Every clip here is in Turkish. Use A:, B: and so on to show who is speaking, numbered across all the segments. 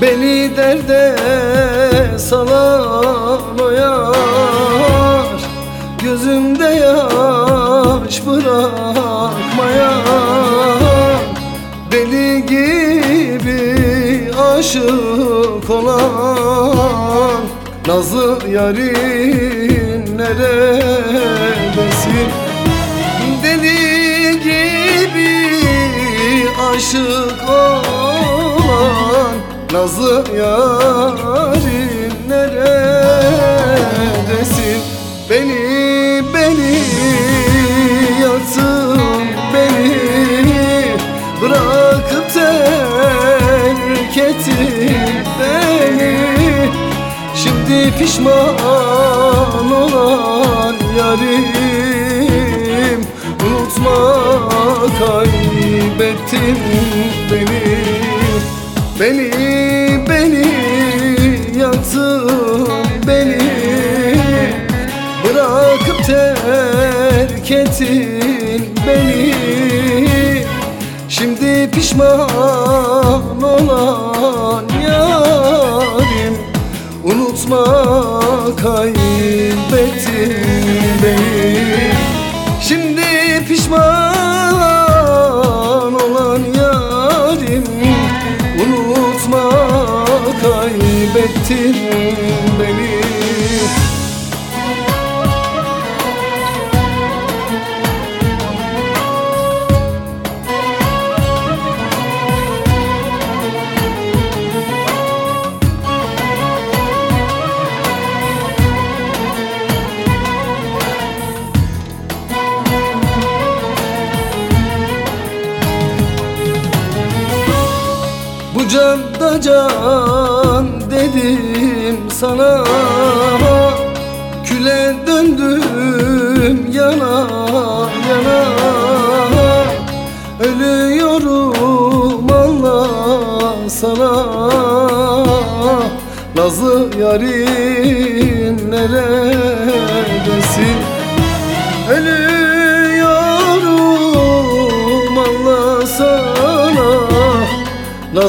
A: Beni derde salan o yar Gözümde yaş bırakmayan Deli gibi aşık olan Nazlı yarın neredesin? Nazlı yarim neredesin? Beni, beni yatsın beni Bırakıp terk ettin beni Şimdi pişman olan yarim Unutma kaybettin beni Beni, yaktın beni Bırakıp terk ettin beni. Şimdi pişman olan yarim Unutma kaybettin beni. Şimdi kaybettin beni Bu canda can dedim sana Küle döndüm yana yana Ölüyorum Allah sana Nazlı yarim neredesin?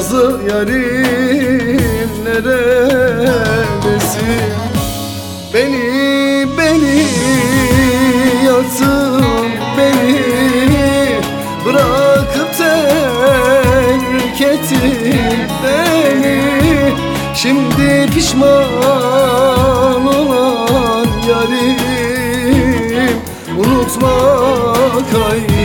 A: Nazlı yarim neredesin? Beni, beni yaksın beni Bırakıp terk ettin beni Şimdi pişman olan yarim Unutma kaybettin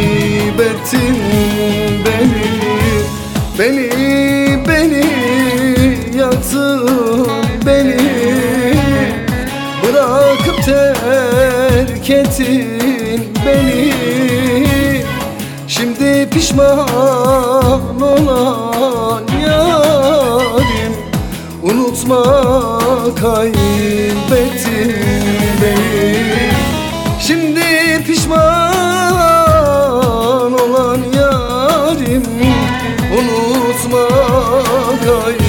A: terk ettin beni. Şimdi pişman olan yarim Unutma kaybettin beni. Şimdi pişman olan yarim Unutma kaybettin